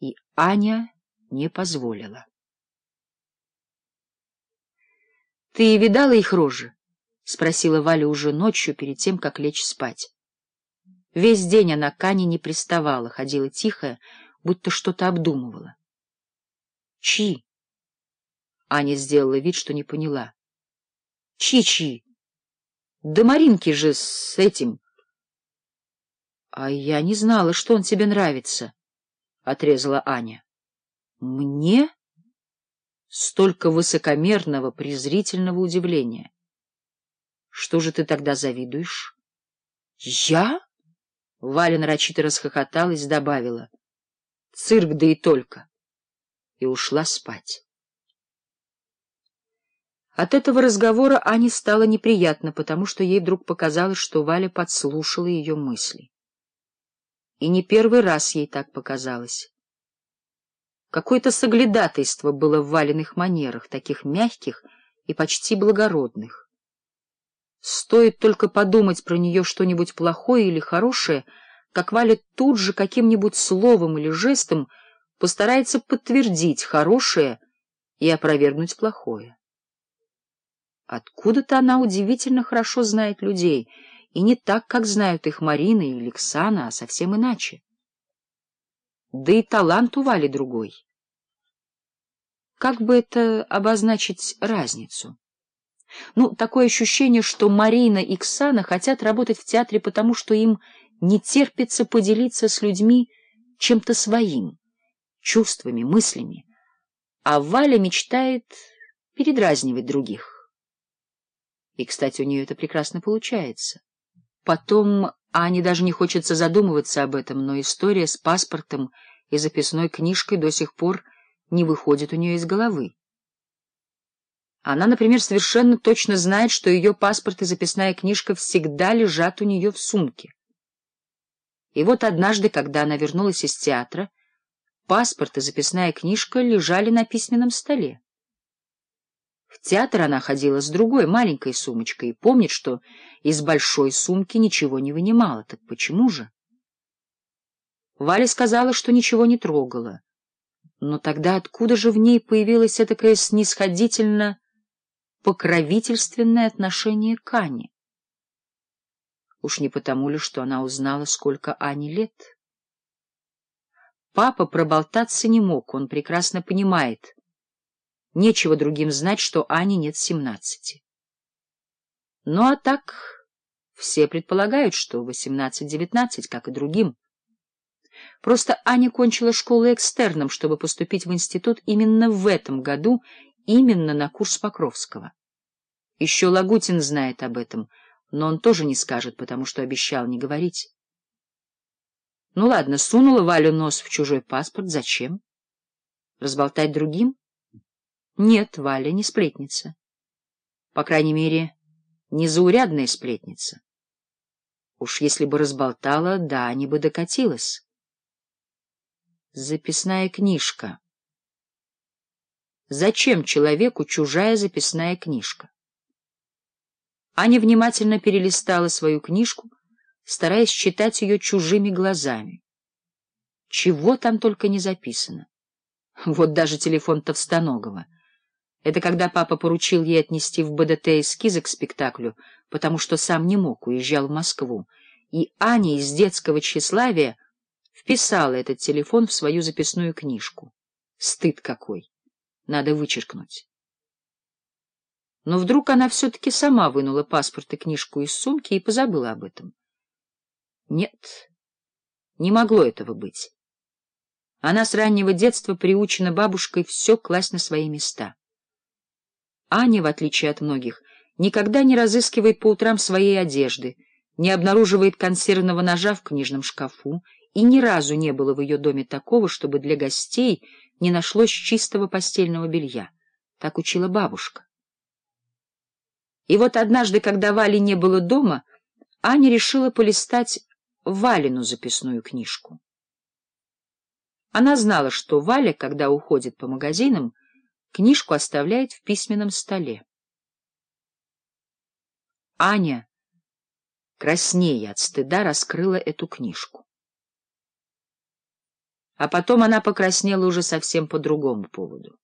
и Аня не позволила. — Ты видала их рожи? — спросила Валя уже ночью, перед тем, как лечь спать. Весь день она к Ане не приставала, ходила тихая, будто что-то обдумывала. — Чьи? Аня сделала вид, что не поняла. — Чьи-чьи? — Да Маринки же с этим. — А я не знала, что он тебе нравится. —— отрезала Аня. «Мне?» Столько высокомерного, презрительного удивления. «Что же ты тогда завидуешь?» «Я?» — Валя нарочито расхохоталась, добавила. «Цирк, да и только!» И ушла спать. От этого разговора Ане стало неприятно, потому что ей вдруг показалось, что Валя подслушала ее мысли и не первый раз ей так показалось. Какое-то соглядатайство было в валенных манерах, таких мягких и почти благородных. Стоит только подумать про нее что-нибудь плохое или хорошее, как Валя тут же каким-нибудь словом или жестом постарается подтвердить хорошее и опровергнуть плохое. Откуда-то она удивительно хорошо знает людей — и не так, как знают их Марина и Александра, а совсем иначе. Да и талант у Вали другой. Как бы это обозначить разницу? Ну, такое ощущение, что Марина и Ксана хотят работать в театре, потому что им не терпится поделиться с людьми чем-то своим, чувствами, мыслями. А Валя мечтает передразнивать других. И, кстати, у нее это прекрасно получается. Потом Ане даже не хочется задумываться об этом, но история с паспортом и записной книжкой до сих пор не выходит у нее из головы. Она, например, совершенно точно знает, что ее паспорт и записная книжка всегда лежат у нее в сумке. И вот однажды, когда она вернулась из театра, паспорт и записная книжка лежали на письменном столе. В театр она ходила с другой, маленькой сумочкой, и помнит, что из большой сумки ничего не вынимала. Так почему же? Валя сказала, что ничего не трогала. Но тогда откуда же в ней появилось этакое снисходительно покровительственное отношение к Ане? Уж не потому ли, что она узнала, сколько Ане лет? Папа проболтаться не мог, он прекрасно понимает — Нечего другим знать, что Ане нет семнадцати. Ну а так все предполагают, что восемнадцать-девятнадцать, как и другим. Просто Аня кончила школу экстерном, чтобы поступить в институт именно в этом году, именно на курс Покровского. Еще Лагутин знает об этом, но он тоже не скажет, потому что обещал не говорить. Ну ладно, сунула Валю нос в чужой паспорт, зачем? Разболтать другим? Нет, Валя не сплетница. По крайней мере, не заурядная сплетница. Уж если бы разболтала, да, не бы докатилась. Записная книжка. Зачем человеку чужая записная книжка? Аня внимательно перелистала свою книжку, стараясь читать ее чужими глазами. Чего там только не записано. Вот даже телефон Товстоногова — это когда папа поручил ей отнести в БДТ эскизы к спектаклю, потому что сам не мог, уезжал в Москву. И Аня из детского тщеславия вписала этот телефон в свою записную книжку. Стыд какой! Надо вычеркнуть. Но вдруг она все-таки сама вынула паспорт и книжку из сумки и позабыла об этом. Нет, не могло этого быть. Она с раннего детства приучена бабушкой все класть на свои места. Аня, в отличие от многих, никогда не разыскивает по утрам своей одежды, не обнаруживает консервного ножа в книжном шкафу, и ни разу не было в ее доме такого, чтобы для гостей не нашлось чистого постельного белья. Так учила бабушка. И вот однажды, когда Вали не было дома, Аня решила полистать Валину записную книжку. Она знала, что Валя, когда уходит по магазинам, Книжку оставляет в письменном столе. Аня, краснея от стыда, раскрыла эту книжку. А потом она покраснела уже совсем по другому поводу.